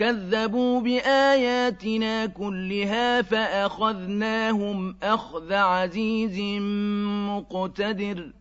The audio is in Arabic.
كَذَّبُوا بِآيَاتِنَا كُلِّهَا فَأَخَذْنَاهُمْ أَخْذَ عَزِيزٍ مُّقْتَدِرٍ.